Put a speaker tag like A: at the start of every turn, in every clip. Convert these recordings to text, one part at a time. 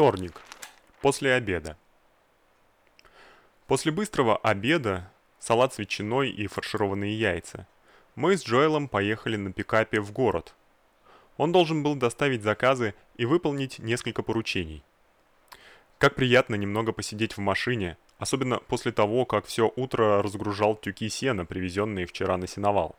A: Вторник. После обеда. После быстрого обеда, салат с ветчиной и фаршированные яйца, мы с Джоэлом поехали на пикапе в город. Он должен был доставить заказы и выполнить несколько поручений. Как приятно немного посидеть в машине, особенно после того, как все утро разгружал тюки сена, привезенные вчера на сеновал.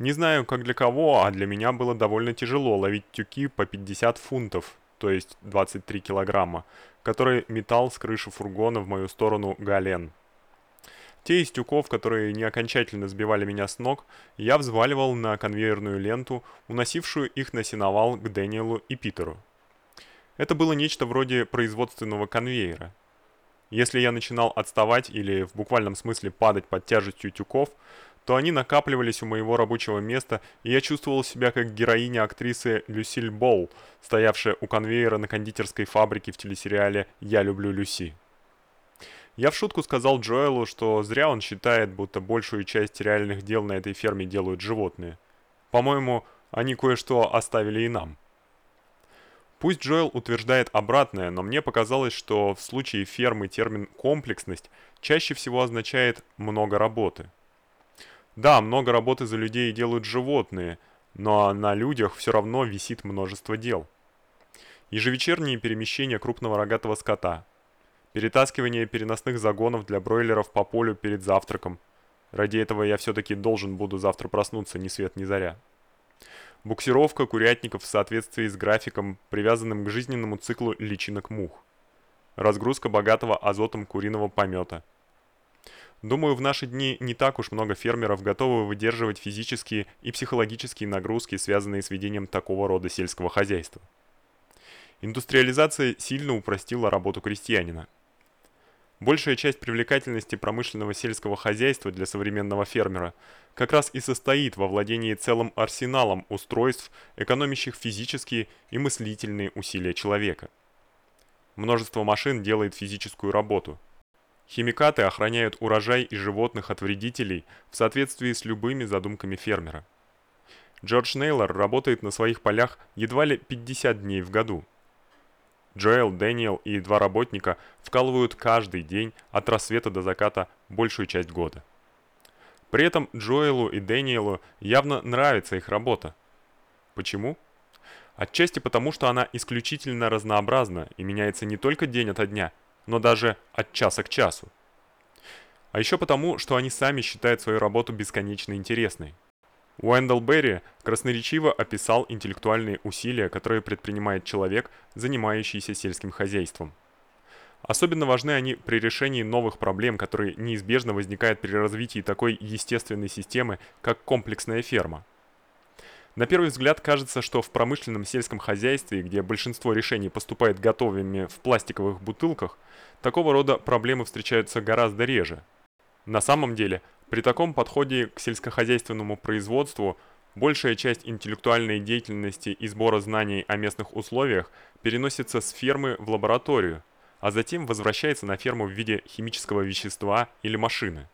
A: Не знаю, как для кого, а для меня было довольно тяжело ловить тюки по 50 фунтов, то есть 23 килограмма, который метал с крыши фургона в мою сторону Гален. Те из тюков, которые не окончательно сбивали меня с ног, я взваливал на конвейерную ленту, уносившую их на сеновал к Дэниелу и Питеру. Это было нечто вроде производственного конвейера. Если я начинал отставать или в буквальном смысле падать под тяжестью тюков, то они накапливались у моего рабочего места, и я чувствовал себя как героиня актрисы Люсиль Болл, стоявшая у конвейера на кондитерской фабрике в телесериале «Я люблю Люси». Я в шутку сказал Джоэлу, что зря он считает, будто большую часть реальных дел на этой ферме делают животные. По-моему, они кое-что оставили и нам. Пусть Джоэл утверждает обратное, но мне показалось, что в случае фермы термин «комплексность» чаще всего означает «много работы». Да, много работы за людей делают животные, но на людях все равно висит множество дел. Ежевечерние перемещения крупного рогатого скота, перетаскивание переносных загонов для бройлеров по полю перед завтраком. Ради этого я все-таки должен буду завтра проснуться ни свет ни заря. Буксировка курятников в соответствии с графиком, привязанным к жизненному циклу личинок мух. Разгрузка богатого азотом куриного помета – Думаю, в наши дни не так уж много фермеров готовы выдерживать физические и психологические нагрузки, связанные с ведением такого рода сельского хозяйства. Индустриализация сильно упростила работу крестьянина. Большая часть привлекательности промышленного сельского хозяйства для современного фермера как раз и состоит во владении целым арсеналом устройств, экономящих физические и мыслительные усилия человека. Множество машин делает физическую работу – Химикаты охраняют урожай и животных от вредителей в соответствии с любыми задумками фермера. Джордж Нейлор работает на своих полях едва ли 50 дней в году. Джоэл, Дэниел и два работника вкалывают каждый день от рассвета до заката большую часть года. При этом Джоэлу и Дэниелу явно нравится их работа. Почему? Отчасти потому, что она исключительно разнообразна и меняется не только день ото дня – но даже от часа к часу. А еще потому, что они сами считают свою работу бесконечно интересной. Уэндell Берри красноречиво описал интеллектуальные усилия, которые предпринимает человек, занимающийся сельским хозяйством. Особенно важны они при решении новых проблем, которые неизбежно возникают при развитии такой естественной системы, как комплексная ферма – на первый взгляд кажется, что в промышленном сельском хозяйстве, где большинство решений поступает готовыми в пластиковых бутылках, такого рода проблемы встречаются гораздо реже. На самом деле, при таком подходе к сельскохозяйственному производству большая часть интеллектуальной деятельности и сбора знаний о местных условиях переносится с фермы в лабораторию, а затем возвращается на ферму в виде химического вещества или машины.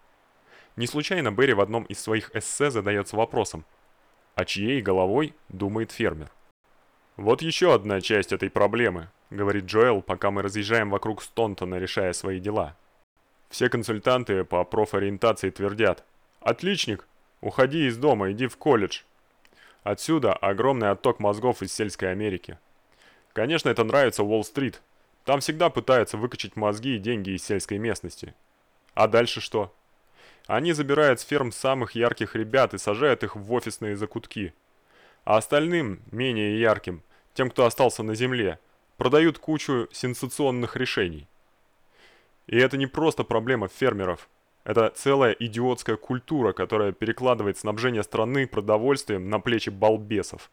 A: Не случайно Берри в одном из своих эссе задается вопросом – а чьей головой думает фермер. Вот еще одна часть этой проблемы, говорит Джоэл, пока мы разъезжаем вокруг Стонтона, решая свои дела. Все консультанты по профориентации твердят: "Отличник, уходи из дома, иди в колледж". Отсюда огромный отток мозгов из сельской Америки. Конечно, это нравится Уолл-стрит. Там всегда пытаются выкачать мозги и деньги из сельской местности. А дальше что? Они забирают с ферм самых ярких ребят и сажают их в офисные закутки. А остальным, менее ярким, тем, кто остался на земле, продают кучу сенсационных решений. И это не просто проблема фермеров. Это целая идиотская культура, которая перекладывает снабжение страны продовольствием на плечи балбесов.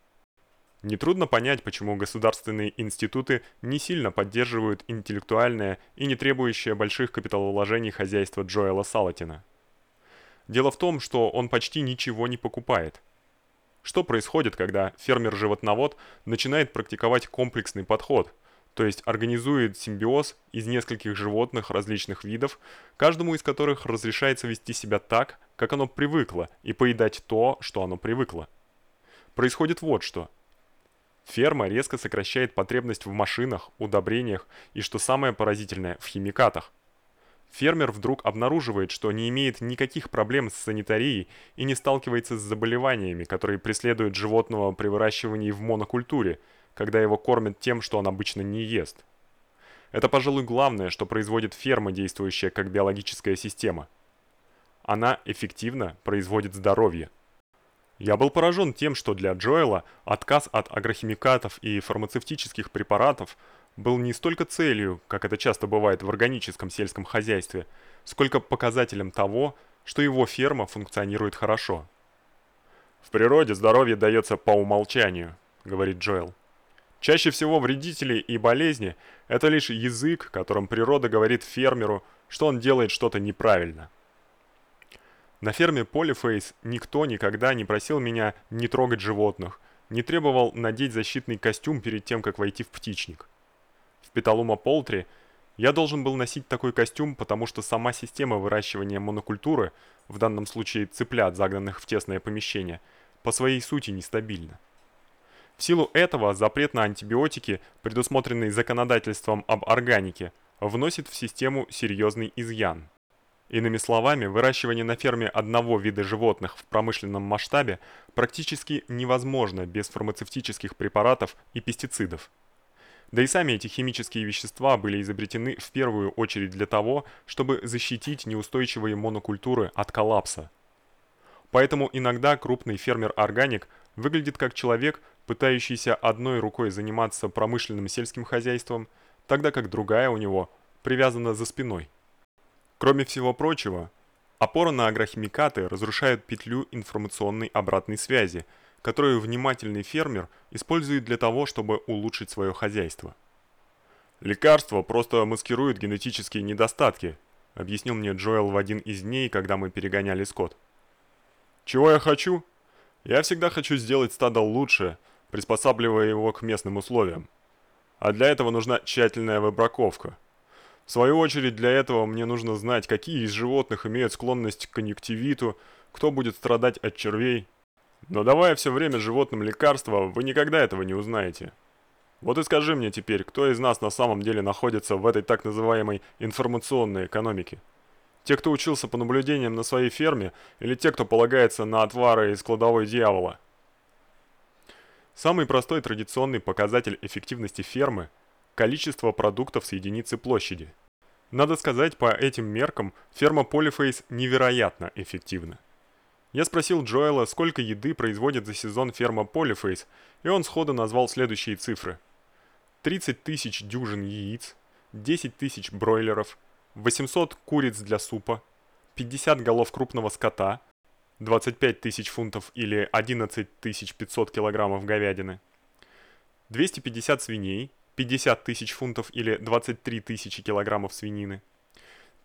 A: Нетрудно понять, почему государственные институты не сильно поддерживают интеллектуальное и не требующее больших капиталовложений хозяйство Джоэла Салатина. Дело в том, что он почти ничего не покупает. Что происходит, когда фермер-животновод начинает практиковать комплексный подход, то есть организует симбиоз из нескольких животных различных видов, каждому из которых разрешается вести себя так, как оно привыкло, и поедать то, что оно привыкло. Происходит вот что. Ферма резко сокращает потребность в машинах, удобрениях и, что самое поразительное, в химикатах. Фермер вдруг обнаруживает, что не имеет никаких проблем с санитарией и не сталкивается с заболеваниями, которые преследуют животного при выращивании в монокультуре, когда его кормят тем, что он обычно не ест. Это, пожалуй, главное, что производит ферма, действующая как биологическая система. Она эффективно производит здоровье. Я был поражен тем, что для Джоэла отказ от агрохимикатов и фармацевтических препаратов был не столько целью, как это часто бывает в органическом сельском хозяйстве, сколько показателем того, что его ферма функционирует хорошо. В природе здоровье дается по умолчанию, говорит Джоэл. Чаще всего вредители и болезни это лишь язык, которым природа говорит фермеру, что он делает что-то неправильно. На ферме Polyface никто никогда не просил меня не трогать животных, не требовал надеть защитный костюм перед тем, как войти в птичник. В Петалума Полтри я должен был носить такой костюм, потому что сама система выращивания монокультуры, в данном случае цыплят, загнанных в тесное помещение, по своей сути нестабильна. В силу этого запрет на антибиотики, предусмотренный законодательством об органике, вносит в систему серьезный изъян. Иными словами, выращивание на ферме одного вида животных в промышленном масштабе практически невозможно без фармацевтических препаратов и пестицидов. Да и сами эти химические вещества были изобретены в первую очередь для того, чтобы защитить неустойчивые монокультуры от коллапса. Поэтому иногда крупный фермер-органик выглядит как человек, пытающийся одной рукой заниматься промышленным сельским хозяйством, тогда как другая у него привязана за спиной. Кроме всего прочего, опора на агрохимикаты разрушает петлю информационной обратной связи, которую внимательный фермер использует для того, чтобы улучшить свое хозяйство. Лекарство просто маскирует генетические недостатки, объяснил мне Джоэл в один из дней, когда мы перегоняли скот. Чего я хочу? Я всегда хочу сделать стадо лучше, приспосабливая его к местным условиям. А для этого нужна тщательная выбраковка. В свою очередь, для этого мне нужно знать, какие из животных имеют склонность к конъюнктивиту, кто будет страдать от червей. Но давая все время животным лекарства, вы никогда этого не узнаете. Вот и скажи мне теперь, кто из нас на самом деле находится в этой так называемой информационной экономике? Те, кто учился по наблюдениям на своей ферме, или те, кто полагается на отвары из кладовой дьявола? Самый простой традиционный показатель эффективности фермы – количество продуктов с единицы площади. Надо сказать, по этим меркам ферма Polyface невероятно эффективна. Я спросил Джоэла, сколько еды производит за сезон ферма Polyface, и он сходу назвал следующие цифры. 30 тысяч дюжин яиц, 10 тысяч бройлеров, 800 куриц для супа, 50 голов крупного скота, 25 тысяч фунтов или 11 500 килограммов говядины, 250 свиней, 50 тысяч фунтов или 23 тысячи килограммов свинины,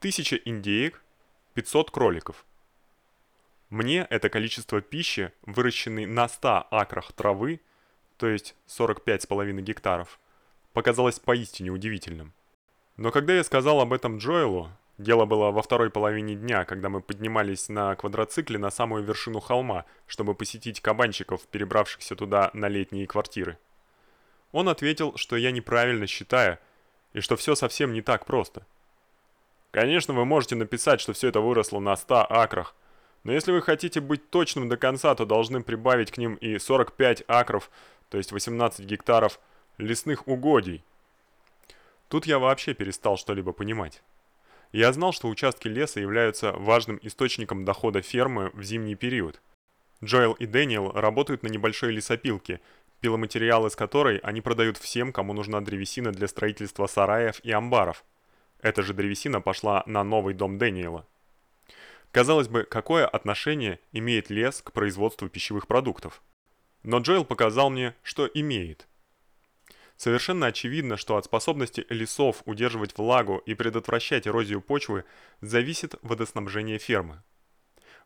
A: 1000 индеек, 500 кроликов. Мне это количество пищи, выращенной на 100 акрах травы, то есть 45,5 гектаров, показалось поистине удивительным. Но когда я сказал об этом Джоэлу, дело было во второй половине дня, когда мы поднимались на квадроцикле на самую вершину холма, чтобы посетить кабанчиков, перебравшихся туда на летние квартиры. Он ответил, что я неправильно считаю, и что все совсем не так просто. Конечно, вы можете написать, что все это выросло на 100 акрах, но если вы хотите быть точным до конца, то должны прибавить к ним и 45 акров, то есть 18 гектаров лесных угодий. Тут я вообще перестал что-либо понимать. Я знал, что участки леса являются важным источником дохода фермы в зимний период. Джоэл и Дэниел работают на небольшой лесопилке, пиломатериал из которой они продают всем, кому нужна древесина для строительства сараев и амбаров. Эта же древесина пошла на новый дом Дэниела. Казалось бы, какое отношение имеет лес к производству пищевых продуктов? Но Джоэл показал мне, что имеет. Совершенно очевидно, что от способности лесов удерживать влагу и предотвращать эрозию почвы зависит водоснабжение фермы.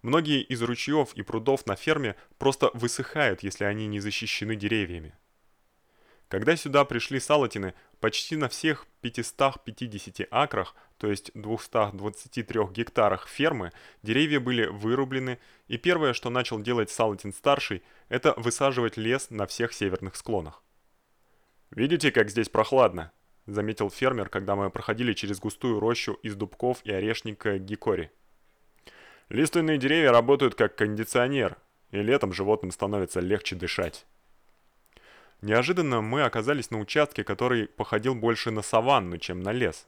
A: Многие из ручьев и прудов на ферме просто высыхают, если они не защищены деревьями. Когда сюда пришли салатины, почти на всех 550 акрах, то есть 223 гектарах фермы, деревья были вырублены, и первое, что начал делать Салатин старший, это высаживать лес на всех северных склонах. Видите, как здесь прохладно? заметил фермер, когда мы проходили через густую рощу из дубков и орешника гикори. Лиственные деревья работают как кондиционер, и летом животным становится легче дышать. Неожиданно мы оказались на участке, который походил больше на саванну, чем на лес.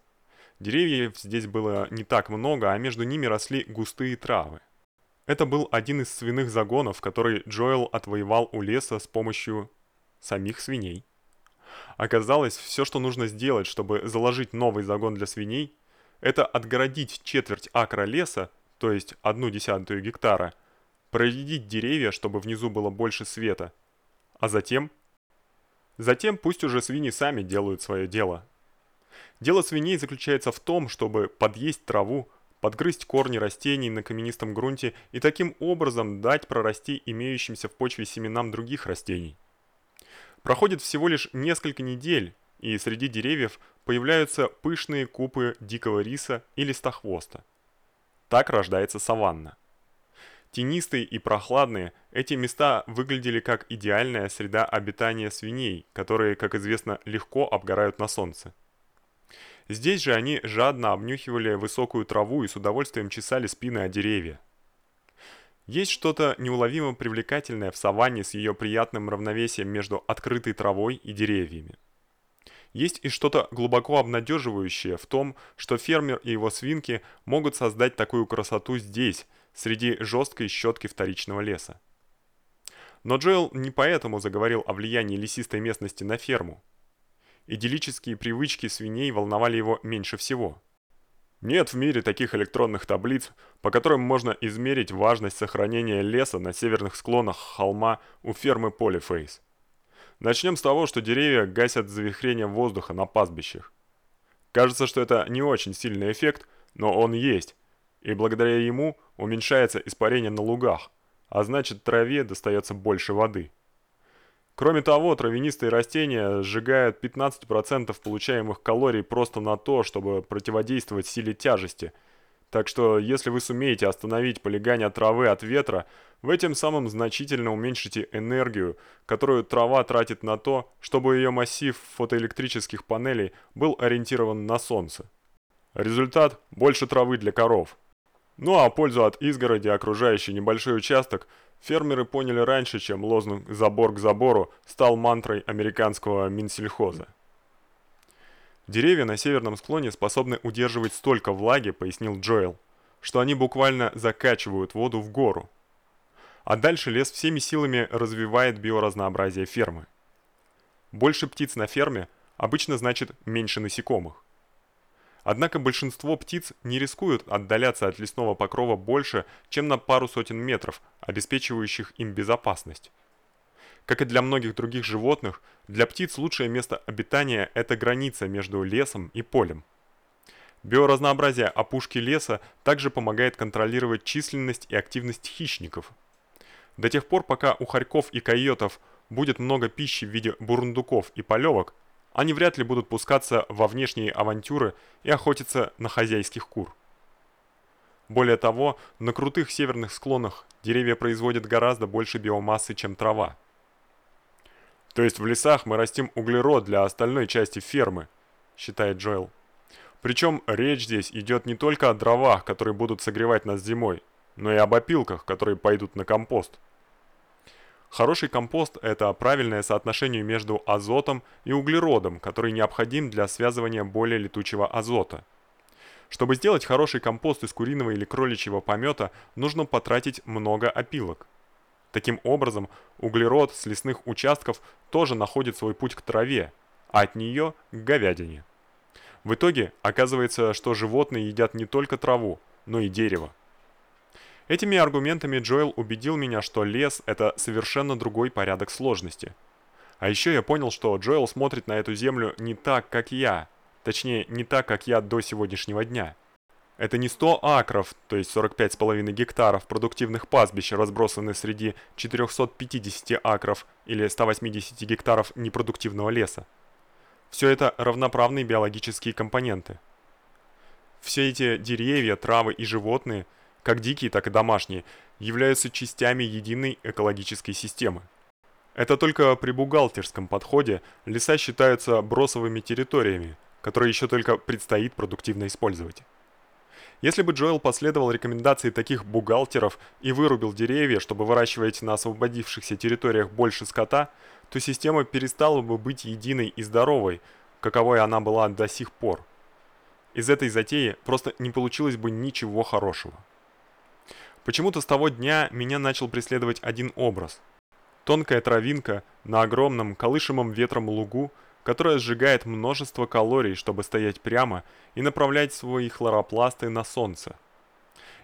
A: Деревьев здесь было не так много, а между ними росли густые травы. Это был один из свиных загонов, который Джоэл отвоевал у леса с помощью самих свиней. Оказалось, все, что нужно сделать, чтобы заложить новый загон для свиней, это отгородить четверть акра леса, то есть одну десятую гектара, проредить деревья, чтобы внизу было больше света, а затем... Затем пусть уже свиньи сами делают свое дело. Дело свиней заключается в том, чтобы подъесть траву, подгрызть корни растений на каменистом грунте и таким образом дать прорасти имеющимся в почве семенам других растений. Проходит всего лишь несколько недель, и среди деревьев появляются пышные купы дикого риса и листохвоста. Так рождается саванна. Тенистые и прохладные, эти места выглядели как идеальная среда обитания свиней, которые, как известно, легко обгорают на солнце. Здесь же они жадно обнюхивали высокую траву и с удовольствием чесали спины о деревья. Есть что-то неуловимо привлекательное в саванне с ее приятным равновесием между открытой травой и деревьями. Есть и что-то глубоко обнадеживающее в том, что фермер и его свинки могут создать такую красоту здесь, среди жесткой щетки вторичного леса. Но Джоэл не поэтому заговорил о влиянии лесистой местности на ферму. Идиллические привычки свиней волновали его меньше всего. Нет в мире таких электронных таблиц, по которым можно измерить важность сохранения леса на северных склонах холма у фермы Polyface. Начнем с того, что деревья гасят завихрение воздуха на пастбищах. Кажется, что это не очень сильный эффект, но он есть, и благодаря ему уменьшается испарение на лугах, а значит траве достается больше воды. Кроме того, травянистые растения сжигают 15% получаемых калорий просто на то, чтобы противодействовать силе тяжести. Так что, если вы сумеете остановить полегание травы от ветра, вы тем самым значительно уменьшите энергию, которую трава тратит на то, чтобы ее массив фотоэлектрических панелей был ориентирован на солнце. Результат – больше травы для коров. Ну а пользу от изгороди, окружающий небольшой участок – Фермеры поняли раньше, чем лозунг «забор к забору» стал мантрой американского Минсельхоза. Деревья на северном склоне способны удерживать столько влаги, пояснил Джоэл, что они буквально закачивают воду в гору. А дальше лес всеми силами развивает биоразнообразие фермы. Больше птиц на ферме обычно значит меньше насекомых. Однако большинство птиц не рискуют отдаляться от лесного покрова больше, чем на пару сотен метров, обеспечивающих им безопасность. Как и для многих других животных, для птиц лучшее место обитания – это граница между лесом и полем. Биоразнообразие опушки леса также помогает контролировать численность и активность хищников. До тех пор, пока у хорьков и койотов будет много пищи в виде бурундуков и полевок, они вряд ли будут пускаться во внешние авантюры и охотиться на хозяйских кур. Более того, на крутых северных склонах деревья производят гораздо больше биомассы, чем трава. То есть в лесах мы растим углерод для остальной части фермы, считает Джоэл. Причем речь здесь идет не только о дровах, которые будут согревать нас зимой, но и об опилках, которые пойдут на компост. Хороший компост – это правильное соотношение между азотом и углеродом, который необходим для связывания более летучего азота. Чтобы сделать хороший компост из куриного или кроличьего помета, нужно потратить много опилок. Таким образом, углерод с лесных участков тоже находит свой путь к траве, а от нее к говядине. В итоге оказывается, что животные едят не только траву, но и дерево. Этими аргументами Джоэл убедил меня, что лес – это совершенно другой порядок сложности. А еще я понял, что Джоэл смотрит на эту землю не так, как я. Точнее, не так, как я до сегодняшнего дня. Это не 100 акров, то есть 45,5 гектаров продуктивных пастбищ, разбросаны среди 450 акров или 180 гектаров непродуктивного леса. Все это равноправные биологические компоненты. Все эти деревья, травы и животные – как дикие, так и домашние, являются частями единой экологической системы. Это только при бухгалтерском подходе леса считаются бросовыми территориями, которые еще только предстоит продуктивно использовать. Если бы Джоэл последовал рекомендации таких бухгалтеров и вырубил деревья, чтобы выращивать на освободившихся территориях больше скота, то система перестала бы быть единой и здоровой, каковой она была до сих пор. Из этой затеи просто не получилось бы ничего хорошего. Почему-то с того дня меня начал преследовать один образ. Тонкая травинка на огромном колышемом ветром лугу, которая сжигает множество калорий, чтобы стоять прямо и направлять свои хлоропласты на солнце.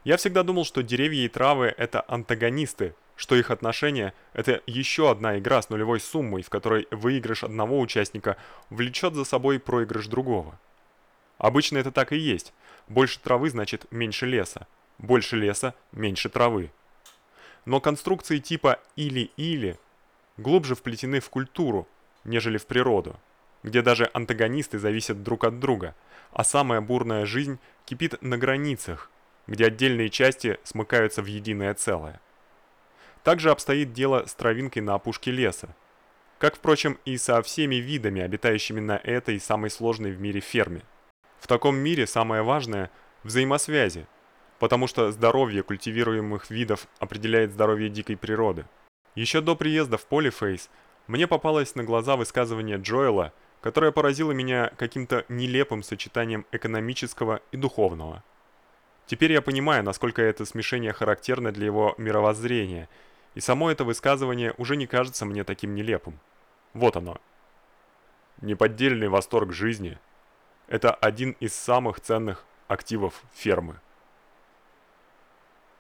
A: Я всегда думал, что деревья и травы это антагонисты, что их отношения это еще одна игра с нулевой суммой, в которой выигрыш одного участника влечет за собой проигрыш другого. Обычно это так и есть. Больше травы значит меньше леса. Больше леса меньше травы но конструкции типа или-или глубже вплетены в культуру, нежели в природу, где даже антагонисты зависят друг от друга, а самая бурная жизнь кипит на границах, где отдельные части смыкаются в единое целое. Также обстоит дело с травинкой на опушке леса, как, впрочем, и со всеми видами, обитающими на этой самой сложной в мире ферме. В таком мире самое важное – взаимосвязи, потому что здоровье культивируемых видов определяет здоровье дикой природы. Еще до приезда в Полифейс мне попалось на глаза высказывание Джоэла, которое поразило меня каким-то нелепым сочетанием экономического и духовного. Теперь я понимаю, насколько это смешение характерно для его мировоззрения, и само это высказывание уже не кажется мне таким нелепым. Вот оно. Неподдельный восторг жизни – это один из самых ценных активов фермы.